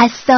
آس